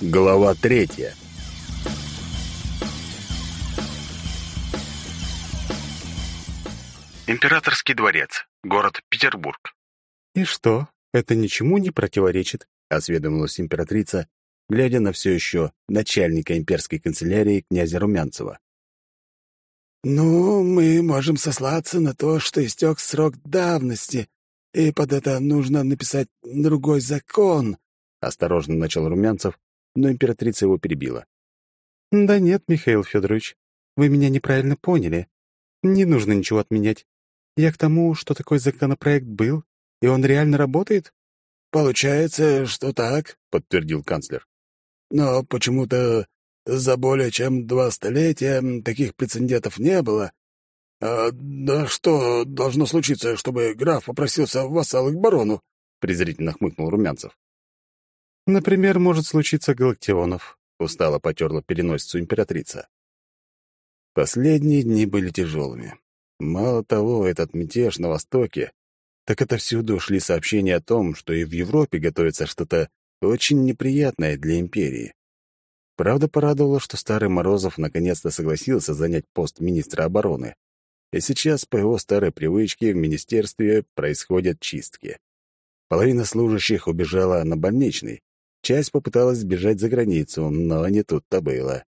Глава третья. Императорский дворец, город Петербург. «И что, это ничему не противоречит?» — осведомилась императрица, глядя на все еще начальника имперской канцелярии князя Румянцева. «Ну, мы можем сослаться на то, что истек срок давности, и под это нужно написать другой закон», — осторожно начал Румянцев, но императрица его перебила. «Да нет, Михаил Федорович, вы меня неправильно поняли. Не нужно ничего отменять. Я к тому, что такой законопроект был, и он реально работает?» «Получается, что так», — подтвердил канцлер. «Но почему-то за более чем два столетия таких прецедентов не было. А, да что должно случиться, чтобы граф попросился в вассалы к барону?» — презрительно хмыкнул Румянцев. Например, может случиться Галактионов, устало потерла переносицу императрица. Последние дни были тяжелыми. Мало того, этот мятеж на Востоке, так это всюду шли сообщения о том, что и в Европе готовится что-то очень неприятное для империи. Правда, порадовало, что старый Морозов наконец-то согласился занять пост министра обороны. И сейчас, по его старой привычке, в министерстве происходят чистки. Половина служащих убежала на больничный, Часть попыталась сбежать за границу, но не тут-то было.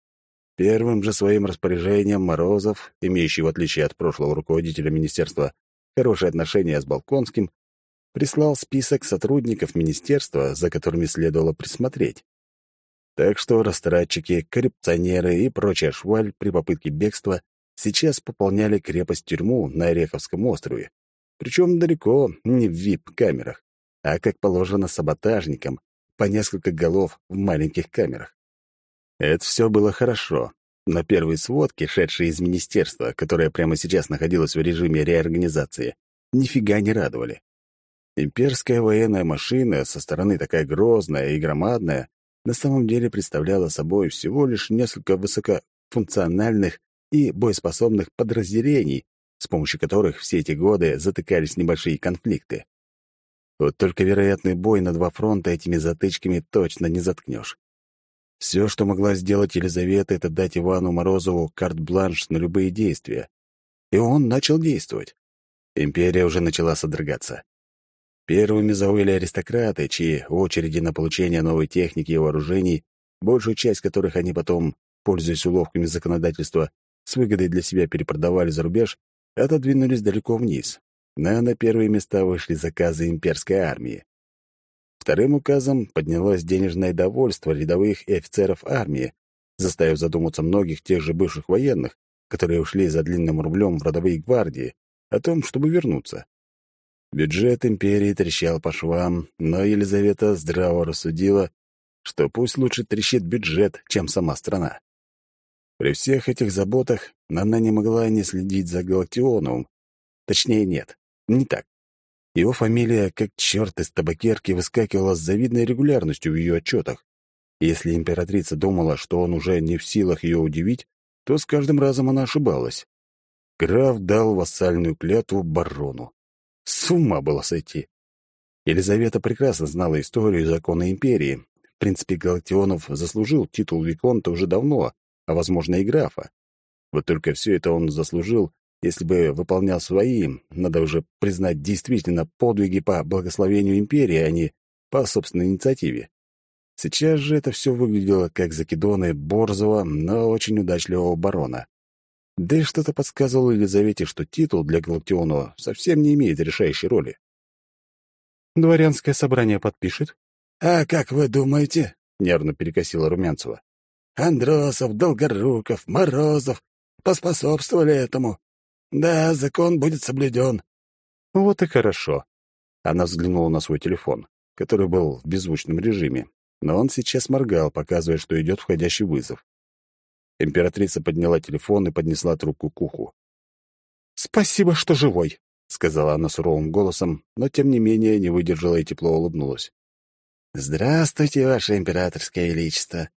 Первым же своим распоряжением Морозов, имеющий, в отличие от прошлого руководителя министерства, хорошие отношения с Балконским, прислал список сотрудников министерства, за которыми следовало присмотреть. Так что растратчики, коррупционеры и прочая шваль при попытке бегства сейчас пополняли крепость-тюрьму на Ореховском острове. Причем далеко не в вип-камерах, а, как положено, саботажникам, по несколько голов в маленьких камерах. Это все было хорошо. На первой сводке, шедшей из министерства, которое прямо сейчас находилось в режиме реорганизации, нифига не радовали. Имперская военная машина, со стороны такая грозная и громадная, на самом деле представляла собой всего лишь несколько высокофункциональных и боеспособных подразделений, с помощью которых все эти годы затыкались небольшие конфликты. Вот только вероятный бой на два фронта этими затычками точно не заткнешь. Все, что могла сделать Елизавета, это дать Ивану Морозову карт-бланш на любые действия. И он начал действовать. Империя уже начала содрогаться. Первыми завыли аристократы, чьи очереди на получение новой техники и вооружений, большую часть которых они потом, пользуясь уловками законодательства, с выгодой для себя перепродавали за рубеж, отодвинулись далеко вниз, но на первые места вышли заказы имперской армии. Вторым указом поднялось денежное довольство рядовых и офицеров армии, заставив задуматься многих тех же бывших военных, которые ушли за длинным рублем в родовые гвардии, о том, чтобы вернуться. Бюджет империи трещал по швам, но Елизавета здраво рассудила, что пусть лучше трещит бюджет, чем сама страна. При всех этих заботах она не могла не следить за Галактионовым. Точнее, нет. Не так. Его фамилия, как черт из табакерки, выскакивала с завидной регулярностью в ее отчетах. Если императрица думала, что он уже не в силах ее удивить, то с каждым разом она ошибалась. Граф дал вассальную клятву барону. С ума было сойти. Елизавета прекрасно знала историю и законы империи. В принципе, Галактионов заслужил титул Виконта уже давно, а, возможно, и графа. Вот только все это он заслужил если бы выполнял свои, надо уже признать, действительно подвиги по благословению империи, а не по собственной инициативе. Сейчас же это все выглядело как закидоны борзого, но очень удачливого барона. Да и что-то подсказывало Елизавете, что титул для Галактионова совсем не имеет решающей роли. «Дворянское собрание подпишет?» «А как вы думаете?» — нервно перекосила Румянцева. «Андросов, Долгоруков, Морозов поспособствовали этому. Да, закон будет соблюден. Вот и хорошо. Она взглянула на свой телефон, который был в беззвучном режиме, но он сейчас моргал, показывая, что идет входящий вызов. Императрица подняла телефон и поднесла трубку к уху. «Спасибо, что живой», — сказала она суровым голосом, но, тем не менее, не выдержала и тепло улыбнулась. «Здравствуйте, Ваше Императорское Величество.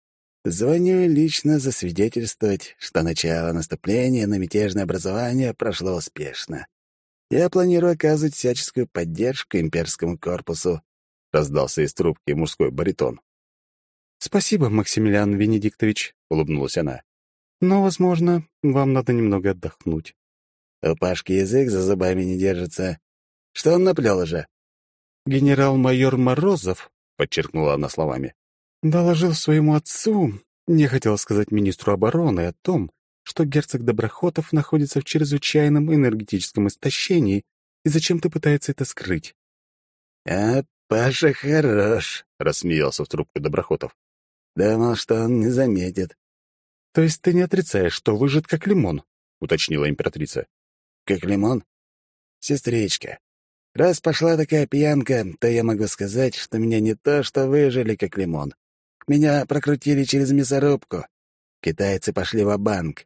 Звоню лично засвидетельствовать, что начало наступления на мятежное образование прошло успешно. Я планирую оказывать всяческую поддержку имперскому корпусу», — раздался из трубки мужской баритон. «Спасибо, Максимилиан Венедиктович», — улыбнулась она. «Но, возможно, вам надо немного отдохнуть». У Пашки язык за зубами не держится. Что он наплел уже? «Генерал-майор Морозов», — подчеркнула она словами, «доложил своему отцу, не хотел сказать министру обороны, о том, что герцог Доброхотов находится в чрезвычайном энергетическом истощении и зачем-то пытается это скрыть». «А Паша хорош», — рассмеялся в трубку Доброхотов. «Думал, что он не заметит». «То есть ты не отрицаешь, что выжат как лимон?» — уточнила императрица. «Как лимон?» «Сестричка, раз пошла такая пьянка, то я могу сказать, что меня не то что выжили как лимон. Меня прокрутили через мясорубку. Китайцы пошли в банк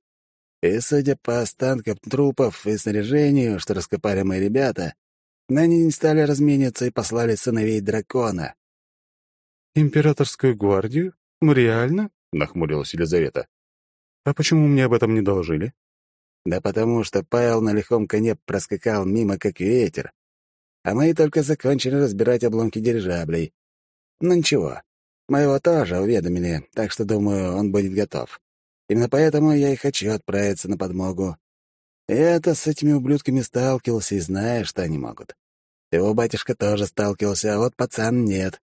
И, судя по останкам трупов и снаряжению, что раскопали мои ребята, они не стали размениваться и послали сыновей дракона. «Императорскую гвардию? Реально?» — нахмурилась Елизавета. «А почему мне об этом не доложили?» «Да потому что Павел на лихом коне проскакал мимо, как ветер. А мы только закончили разбирать обломки дирижаблей. Ну ничего, мы его тоже уведомили, так что, думаю, он будет готов. Именно поэтому я и хочу отправиться на подмогу. Я-то с этими ублюдками сталкивался и знаю, что они могут. Его батюшка тоже сталкивался, а вот пацан нет.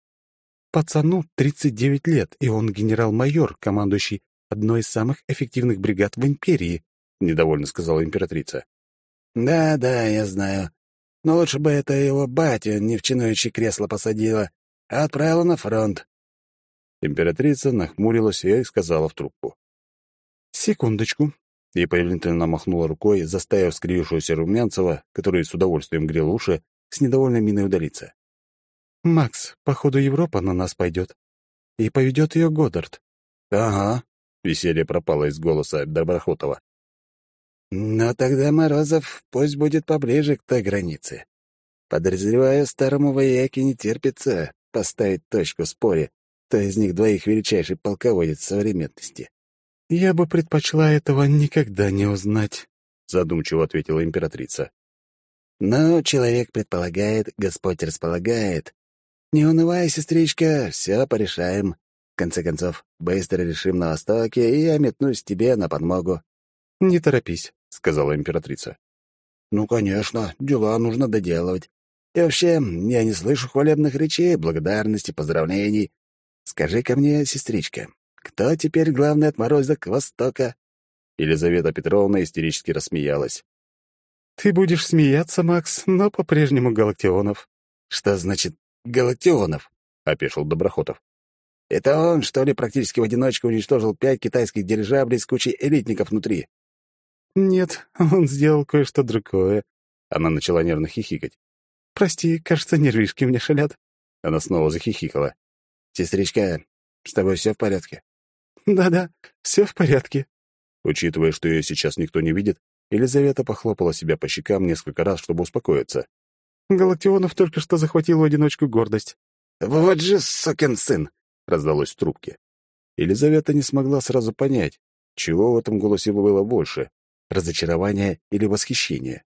Пацану 39 лет, и он генерал-майор, командующий одной из самых эффективных бригад в империи, — недовольно сказала императрица. «Да, да, я знаю. Но лучше бы это его батя не в чинующее кресло посадила, а отправила на фронт». Императрица нахмурилась и сказала в трубку. «Секундочку и повелительно махнула рукой, заставив скривившегося Румянцева, который с удовольствием грел уши, с недовольной миной удалиться. «Макс, походу, Европа на нас пойдет. И поведет ее Годдард». «Ага», — веселье пропало из голоса Доброхотова. «Но тогда Морозов пусть будет поближе к той границе. Подозреваю, старому вояке не терпится поставить точку в споре, кто из них двоих величайший полководец современности». «Я бы предпочла этого никогда не узнать», — задумчиво ответила императрица. «Но человек предполагает, Господь располагает. Не унывай, сестричка, все порешаем. В конце концов, быстро решим на Востоке, и я метнусь тебе на подмогу». «Не торопись», — сказала императрица. «Ну, конечно, дела нужно доделывать. И вообще, я не слышу хвалебных речей, благодарности, поздравлений. Скажи ко мне, сестричка, кто теперь главный отморозок Востока?» Елизавета Петровна истерически рассмеялась. «Ты будешь смеяться, Макс, но по-прежнему Галактионов». «Что значит Галактионов?» — опешил Доброхотов. «Это он, что ли, практически в одиночку уничтожил пять китайских дирижаблей с кучей элитников внутри?» «Нет, он сделал кое-что другое». Она начала нервно хихикать. «Прости, кажется, нервишки мне шалят». Она снова захихикала. «Сестричка, с тобой все в порядке?» «Да-да, все в порядке». Учитывая, что ее сейчас никто не видит, Елизавета похлопала себя по щекам несколько раз, чтобы успокоиться. Галактионов только что захватил в одиночку гордость. «Вот же сукин сын!» — раздалось в трубке. Елизавета не смогла сразу понять, чего в этом голосе было больше — разочарование или восхищение.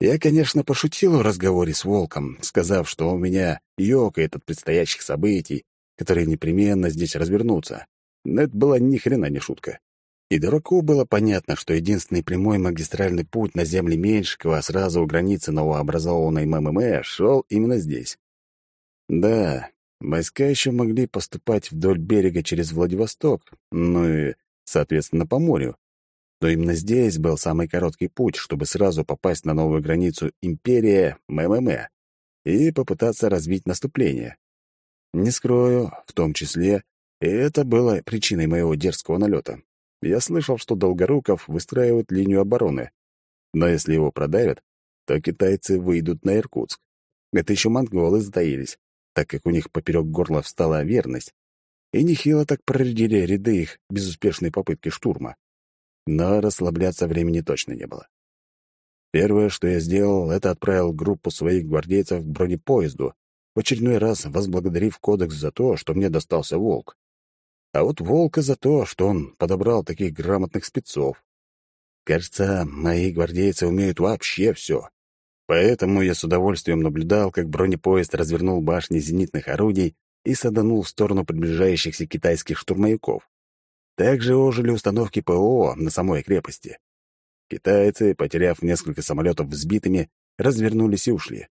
Я, конечно, пошутил в разговоре с Волком, сказав, что у меня ёкает от предстоящих событий, которые непременно здесь развернутся. Но это была ни хрена не шутка. И дураку было понятно, что единственный прямой магистральный путь на земли Меньшикова сразу у границы новообразованной МММ шел именно здесь. Да, войска еще могли поступать вдоль берега через Владивосток, ну и, соответственно, по морю. Но именно здесь был самый короткий путь, чтобы сразу попасть на новую границу империя МММ и попытаться развить наступление. Не скрою, в том числе, и это было причиной моего дерзкого налета. Я слышал, что Долгоруков выстраивает линию обороны. Но если его продавят, то китайцы выйдут на Иркутск. Это еще монголы затаились, так как у них поперек горла встала верность. И нехило так проредили ряды их безуспешной попытки штурма. Но расслабляться времени точно не было. Первое, что я сделал, это отправил группу своих гвардейцев к бронепоезду, в очередной раз возблагодарив кодекс за то, что мне достался волк. А вот волка за то, что он подобрал таких грамотных спецов. Кажется, мои гвардейцы умеют вообще все. Поэтому я с удовольствием наблюдал, как бронепоезд развернул башни зенитных орудий и саданул в сторону приближающихся китайских штурмовиков. Также ожили установки ПО на самой крепости. Китайцы, потеряв несколько самолетов взбитыми, развернулись и ушли.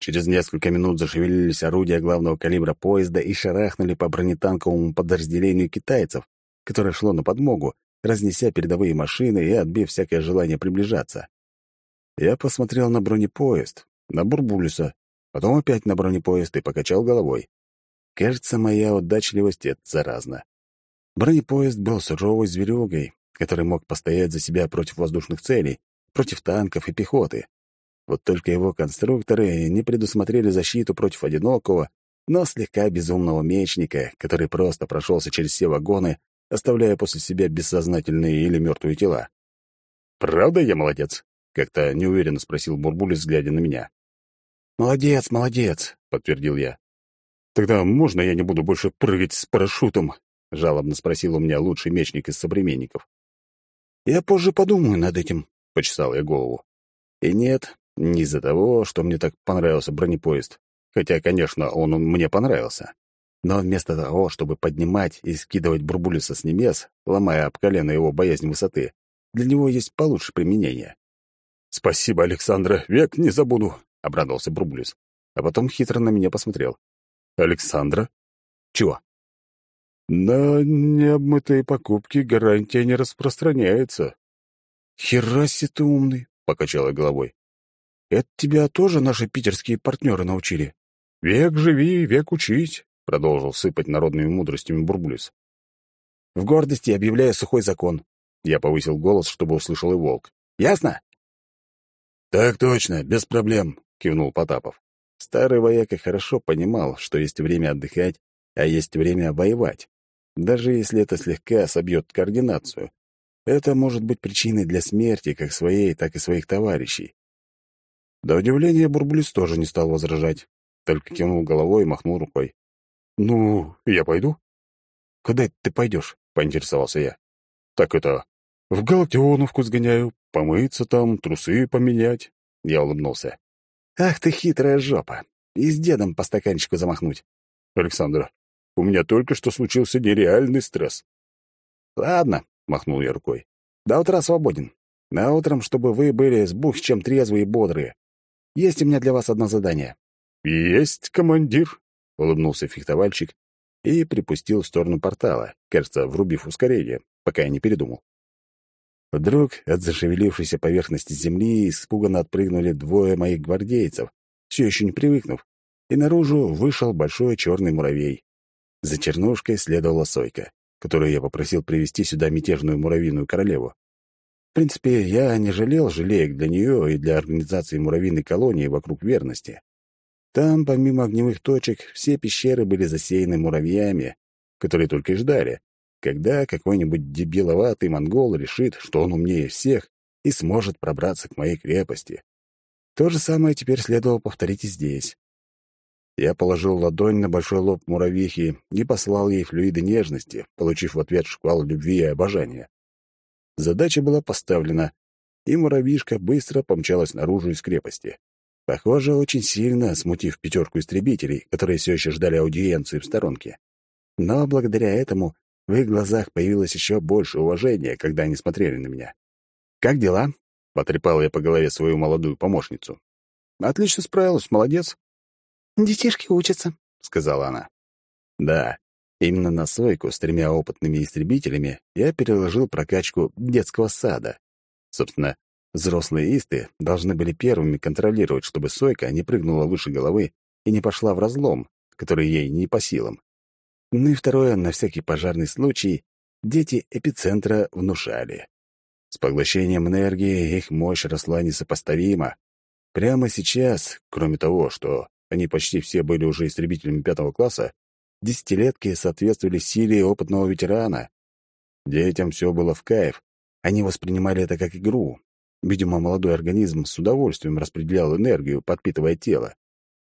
Через несколько минут зашевелились орудия главного калибра поезда и шарахнули по бронетанковому подразделению китайцев, которое шло на подмогу, разнеся передовые машины и отбив всякое желание приближаться. Я посмотрел на бронепоезд, на Бурбулиса, потом опять на бронепоезд и покачал головой. Кажется, моя удачливость — это заразно. Бронепоезд был суровой зверюгой, который мог постоять за себя против воздушных целей, против танков и пехоты. Вот только его конструкторы не предусмотрели защиту против одинокого, но слегка безумного мечника, который просто прошелся через все вагоны, оставляя после себя бессознательные или мертвые тела. «Правда я молодец?» — как-то неуверенно спросил Бурбулис, глядя на меня. «Молодец, молодец», — подтвердил я. «Тогда можно я не буду больше прыгать с парашютом?» — жалобно спросил у меня лучший мечник из современников. «Я позже подумаю над этим», — почесал я голову. И нет, не из-за того, что мне так понравился бронепоезд. Хотя, конечно, он мне понравился. Но вместо того, чтобы поднимать и скидывать Бурбулиса с небес, ломая об колено его боязнь высоты, для него есть получше применение. «Спасибо, Александра, век не забуду», — обрадовался Бурбулис. А потом хитро на меня посмотрел. «Александра? Чего?» На необмытые покупки гарантия не распространяется. Хераси ты умный, покачала головой. Это тебя тоже наши питерские партнеры научили? Век живи, век учить, продолжил сыпать народными мудростями Бурбулис. В гордости объявляю сухой закон. Я повысил голос, чтобы услышал и волк. Ясно? Так точно, без проблем, кивнул Потапов. Старый вояка хорошо понимал, что есть время отдыхать, а есть время воевать даже если это слегка собьет координацию. Это может быть причиной для смерти как своей, так и своих товарищей. До удивления Бурбулис тоже не стал возражать, только кивнул головой и махнул рукой. «Ну, я пойду?» «Куда ты пойдешь?» — поинтересовался я. «Так это, в Галактионовку сгоняю, помыться там, трусы поменять». Я улыбнулся. «Ах ты хитрая жопа! И с дедом по стаканчику замахнуть!» «Александра, у меня только что случился нереальный стресс. Ладно, махнул я рукой. До утра свободен. На утром, чтобы вы были с бух чем трезвые и бодрые. Есть у меня для вас одно задание. Есть, командир, улыбнулся фехтовальщик и припустил в сторону портала, кажется, врубив ускорение, пока я не передумал. Вдруг от зашевелившейся поверхности земли испуганно отпрыгнули двое моих гвардейцев, все еще не привыкнув, и наружу вышел большой черный муравей. За чернушкой следовала Сойка, которую я попросил привести сюда мятежную муравьиную королеву. В принципе, я не жалел жалеек для нее и для организации муравьиной колонии вокруг верности. Там, помимо огневых точек, все пещеры были засеяны муравьями, которые только и ждали, когда какой-нибудь дебиловатый монгол решит, что он умнее всех и сможет пробраться к моей крепости. То же самое теперь следовало повторить и здесь. Я положил ладонь на большой лоб муравьихи и послал ей флюиды нежности, получив в ответ шквал любви и обожания. Задача была поставлена, и муравьишка быстро помчалась наружу из крепости. Похоже, очень сильно смутив пятерку истребителей, которые все еще ждали аудиенции в сторонке. Но благодаря этому в их глазах появилось еще больше уважения, когда они смотрели на меня. «Как дела?» — потрепал я по голове свою молодую помощницу. «Отлично справилась, молодец. «Детишки учатся», — сказала она. «Да, именно на Сойку с тремя опытными истребителями я переложил прокачку детского сада. Собственно, взрослые исты должны были первыми контролировать, чтобы Сойка не прыгнула выше головы и не пошла в разлом, который ей не по силам. Ну и второе, на всякий пожарный случай, дети эпицентра внушали. С поглощением энергии их мощь росла несопоставимо. Прямо сейчас, кроме того, что они почти все были уже истребителями пятого класса, десятилетки соответствовали силе опытного ветерана. Детям все было в кайф. Они воспринимали это как игру. Видимо, молодой организм с удовольствием распределял энергию, подпитывая тело.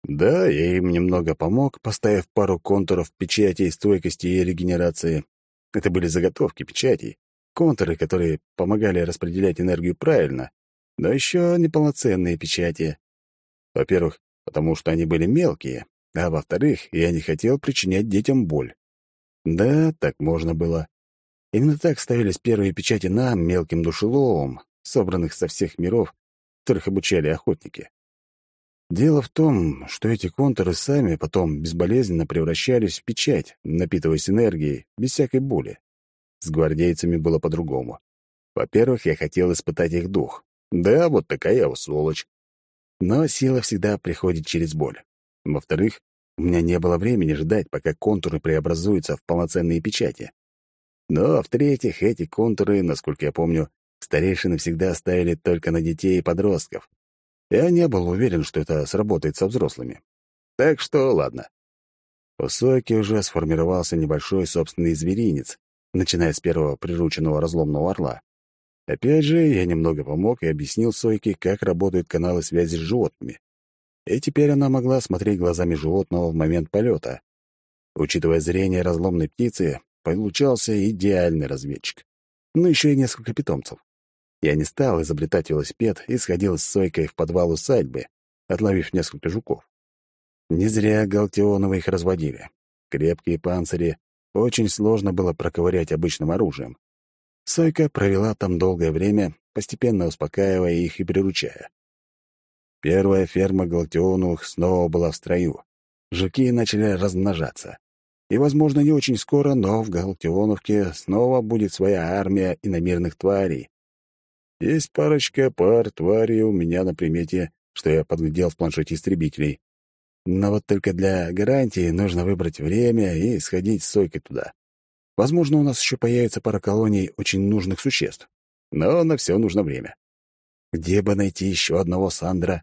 Да, я им немного помог, поставив пару контуров печатей стойкости и регенерации. Это были заготовки печатей, контуры, которые помогали распределять энергию правильно, но еще неполноценные печати. Во-первых, потому что они были мелкие, а во-вторых, я не хотел причинять детям боль. Да, так можно было. Именно так ставились первые печати нам, мелким душеловым, собранных со всех миров, которых обучали охотники. Дело в том, что эти контуры сами потом безболезненно превращались в печать, напитываясь энергией, без всякой боли. С гвардейцами было по-другому. Во-первых, я хотел испытать их дух. Да, вот такая я сволочь. Но сила всегда приходит через боль. Во-вторых, у меня не было времени ждать, пока контуры преобразуются в полноценные печати. Но, в-третьих, эти контуры, насколько я помню, старейшины всегда ставили только на детей и подростков. Я не был уверен, что это сработает со взрослыми. Так что ладно. У Сойки уже сформировался небольшой собственный зверинец, начиная с первого прирученного разломного орла. Опять же, я немного помог и объяснил Сойке, как работают каналы связи с животными. И теперь она могла смотреть глазами животного в момент полета. Учитывая зрение разломной птицы, получался идеальный разведчик. Ну, еще и несколько питомцев. Я не стал изобретать велосипед и сходил с Сойкой в подвал усадьбы, отловив несколько жуков. Не зря Галтионовы их разводили. Крепкие панцири очень сложно было проковырять обычным оружием. Сойка провела там долгое время, постепенно успокаивая их и приручая. Первая ферма Галактионовых снова была в строю. Жуки начали размножаться. И, возможно, не очень скоро, но в Галактионовке снова будет своя армия иномирных тварей, есть парочка пар тварей у меня на примете, что я подглядел в планшете истребителей. Но вот только для гарантии нужно выбрать время и сходить с Сойкой туда. Возможно, у нас еще появится пара колоний очень нужных существ. Но на все нужно время. Где бы найти еще одного Сандра?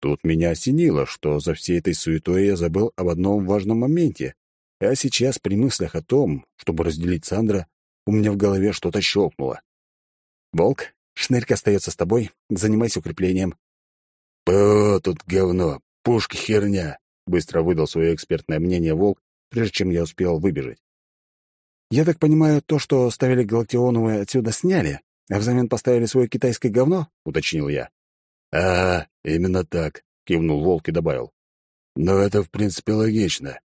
Тут меня осенило, что за всей этой суетой я забыл об одном важном моменте. А сейчас при мыслях о том, чтобы разделить Сандра, у меня в голове что-то щелкнуло. «Волк, Шнырька остается с тобой. Занимайся укреплением». «По, тут говно. Пушки херня», — быстро выдал свое экспертное мнение Волк, прежде чем я успел выбежать. «Я так понимаю, то, что ставили Галактионовы, отсюда сняли, а взамен поставили свое китайское говно?» — уточнил я. «А, именно так», — кивнул Волк и добавил. «Но это, в принципе, логично.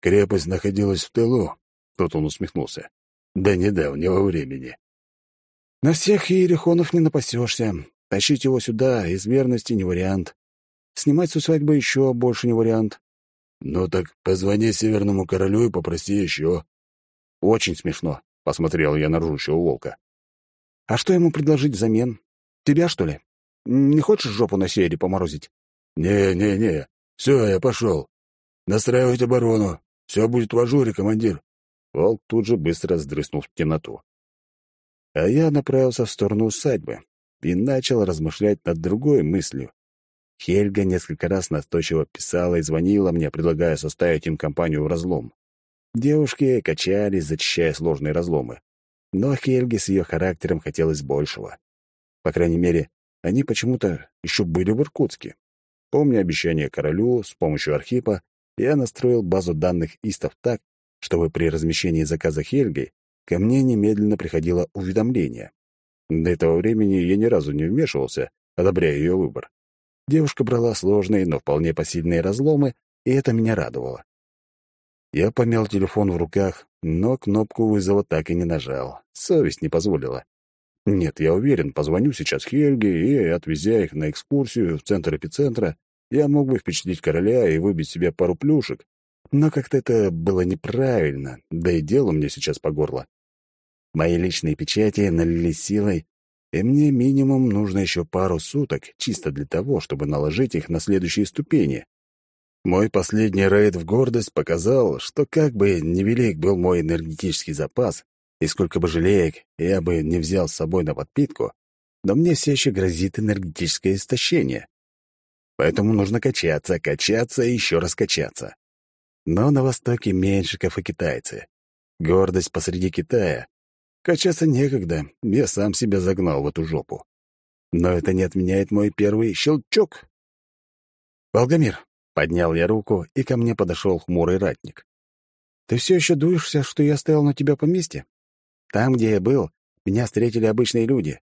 Крепость находилась в тылу», — тут он усмехнулся, — «до недавнего времени. На всех иерихонов не напасешься. Тащить его сюда из верности не вариант. Снимать с усадьбы еще больше не вариант. Ну так позвони Северному Королю и попроси еще. Очень смешно, — посмотрел я на ржущего волка. А что ему предложить взамен? Тебя, что ли? Не хочешь жопу на севере поморозить? Не-не-не, все, я пошел. Настраивать оборону. Все будет в ажуре, командир. Волк тут же быстро сдрыснул в темноту. А я направился в сторону усадьбы и начал размышлять над другой мыслью. Хельга несколько раз настойчиво писала и звонила мне, предлагая составить им компанию в разлом. Девушки качались, зачищая сложные разломы. Но Хельге с ее характером хотелось большего. По крайней мере, они почему-то еще были в Иркутске. Помня обещание королю, с помощью Архипа я настроил базу данных истов так, чтобы при размещении заказа Хельги ко мне немедленно приходило уведомление. До этого времени я ни разу не вмешивался, одобряя ее выбор. Девушка брала сложные, но вполне посильные разломы, и это меня радовало. Я помял телефон в руках, но кнопку вызова так и не нажал. Совесть не позволила. Нет, я уверен, позвоню сейчас Хельге и, отвезя их на экскурсию в центр эпицентра, я мог бы впечатлить короля и выбить себе пару плюшек, но как-то это было неправильно, да и дело мне сейчас по горло. Мои личные печати налились силой, и мне минимум нужно еще пару суток, чисто для того, чтобы наложить их на следующие ступени. Мой последний рейд в гордость показал, что как бы невелик был мой энергетический запас, и сколько бы жалеек я бы не взял с собой на подпитку, но мне все еще грозит энергетическое истощение. Поэтому нужно качаться, качаться и еще раз качаться. Но на востоке меньшиков и китайцы. Гордость посреди Китая. Качаться некогда, я сам себя загнал в эту жопу. Но это не отменяет мой первый щелчок. «Волгомир», — поднял я руку, и ко мне подошел хмурый ратник. «Ты все еще дуешься, что я стоял на тебя поместье? Там, где я был, меня встретили обычные люди.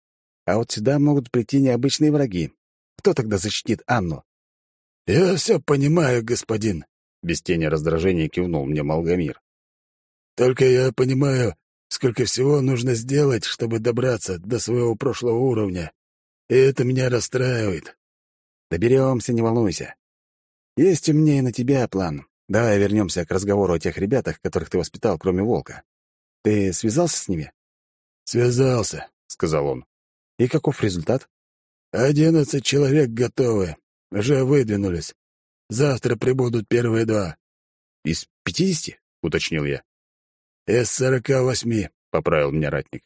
А вот сюда могут прийти необычные враги. Кто тогда защитит Анну?» «Я все понимаю, господин», Без тени раздражения кивнул мне Малгамир. «Только я понимаю, сколько всего нужно сделать, чтобы добраться до своего прошлого уровня. И это меня расстраивает». «Доберемся, не волнуйся. Есть у меня и на тебя план. Давай вернемся к разговору о тех ребятах, которых ты воспитал, кроме Волка. Ты связался с ними?» «Связался», — сказал он. «И каков результат?» «Одиннадцать человек готовы. Уже выдвинулись. Завтра прибудут первые два». «Из пятидесяти?» — уточнил я. «Из сорока восьми», — поправил меня ратник.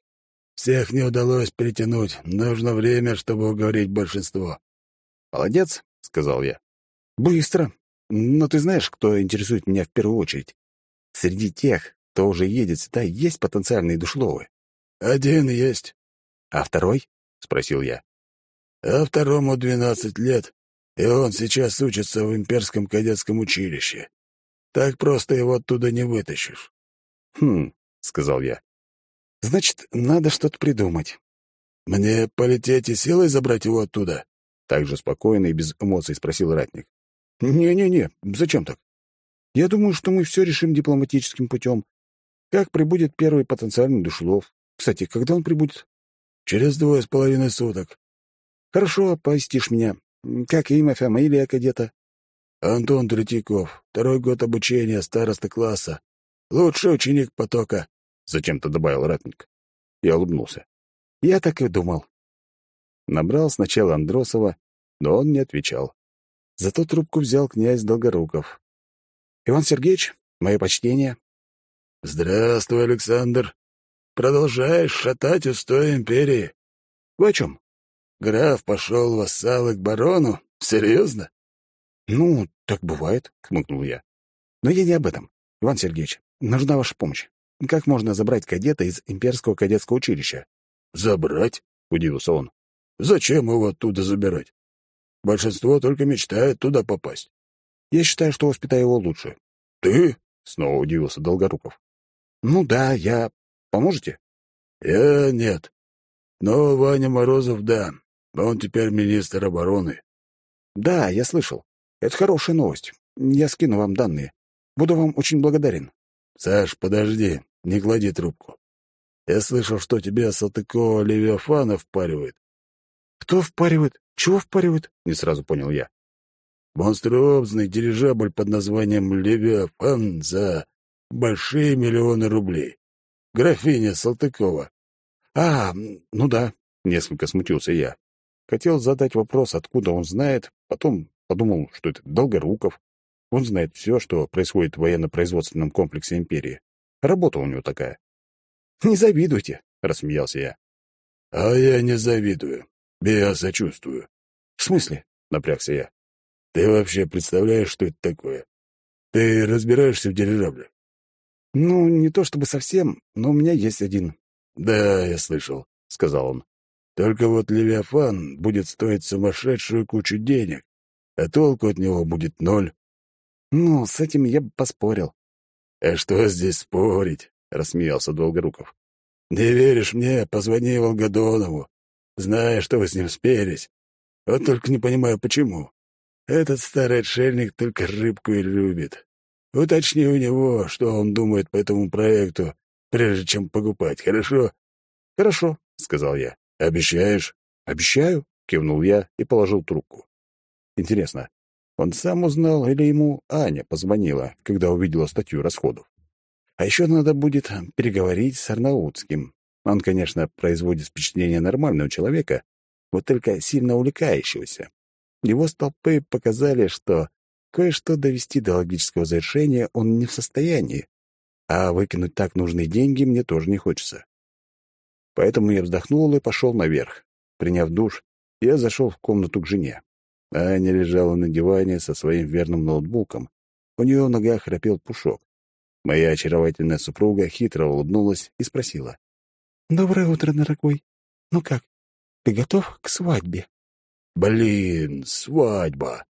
«Всех не удалось перетянуть. Нужно время, чтобы уговорить большинство». «Молодец», — сказал я. «Быстро. Но ты знаешь, кто интересует меня в первую очередь? Среди тех, кто уже едет сюда, есть потенциальные душловы?» «Один есть». «А второй?» — спросил я. «А второму двенадцать лет, и он сейчас учится в имперском кадетском училище. Так просто его оттуда не вытащишь». «Хм», — сказал я. «Значит, надо что-то придумать». «Мне полететь и силой забрать его оттуда?» Так же спокойно и без эмоций спросил ратник. «Не-не-не, зачем так? Я думаю, что мы все решим дипломатическим путем. Как прибудет первый потенциальный душлов? Кстати, когда он прибудет?» «Через двое с половиной суток». «Хорошо, поистишь меня. Как имя, фамилия кадета?» «Антон Третьяков. Второй год обучения, староста класса. Лучший ученик потока», — зачем-то добавил ратник. Я улыбнулся. «Я так и думал». Набрал сначала Андросова, но он не отвечал. Зато трубку взял князь Долгоруков. «Иван Сергеевич, мое почтение». «Здравствуй, Александр. Продолжаешь шатать устои империи». «Вы о чем?» «Граф пошел вассалы к барону? Серьезно?» «Ну, так бывает», — хмыкнул я. «Но я не об этом. Иван Сергеевич, нужна ваша помощь. Как можно забрать кадета из имперского кадетского училища?» «Забрать?» — удивился он. «Зачем его оттуда забирать? Большинство только мечтает туда попасть. Я считаю, что воспитаю его лучше. Ты? Снова удивился Долгоруков. Ну да, я... Поможете? Я нет. Но Ваня Морозов, да. Он теперь министр обороны. Да, я слышал. Это хорошая новость. Я скину вам данные. Буду вам очень благодарен. Саш, подожди, не клади трубку. Я слышал, что тебя Салтыкова Левиафана впаривает. Кто впаривает? Чего впаривает? Не сразу понял я. Монструозный дирижабль под названием «Левиафан» за большие миллионы рублей. Графиня Салтыкова. А, ну да, несколько смутился я. Хотел задать вопрос, откуда он знает, потом подумал, что это Долгоруков. Он знает все, что происходит в военно-производственном комплексе империи. Работа у него такая. «Не завидуйте», — рассмеялся я. «А я не завидую. Я сочувствую. В смысле? Напрягся я. Ты вообще представляешь, что это такое? Ты разбираешься в дирижабле? Ну, не то чтобы совсем, но у меня есть один. Да, я слышал, сказал он. Только вот Левиафан будет стоить сумасшедшую кучу денег, а толку от него будет ноль. Ну, с этим я бы поспорил. А что здесь спорить? рассмеялся Долгоруков. Не веришь мне? Позвони Волгодонову. Зная, что вы с ним спелись. Вот только не понимаю, почему. Этот старый отшельник только рыбку и любит. Уточни у него, что он думает по этому проекту, прежде чем покупать, хорошо? Хорошо, сказал я. Обещаешь? Обещаю, кивнул я и положил трубку. Интересно, он сам узнал или ему Аня позвонила, когда увидела статью расходов? А еще надо будет переговорить с Арнаутским. Он, конечно, производит впечатление нормального человека, вот только сильно увлекающегося. Его столпы показали, что кое-что довести до логического завершения он не в состоянии, а выкинуть так нужные деньги мне тоже не хочется. Поэтому я вздохнул и пошел наверх. Приняв душ, я зашел в комнату к жене. Аня лежала на диване со своим верным ноутбуком. У нее в ногах храпел пушок. Моя очаровательная супруга хитро улыбнулась и спросила. «Доброе утро, дорогой. Ну как, ты готов к свадьбе?» «Блин, свадьба!»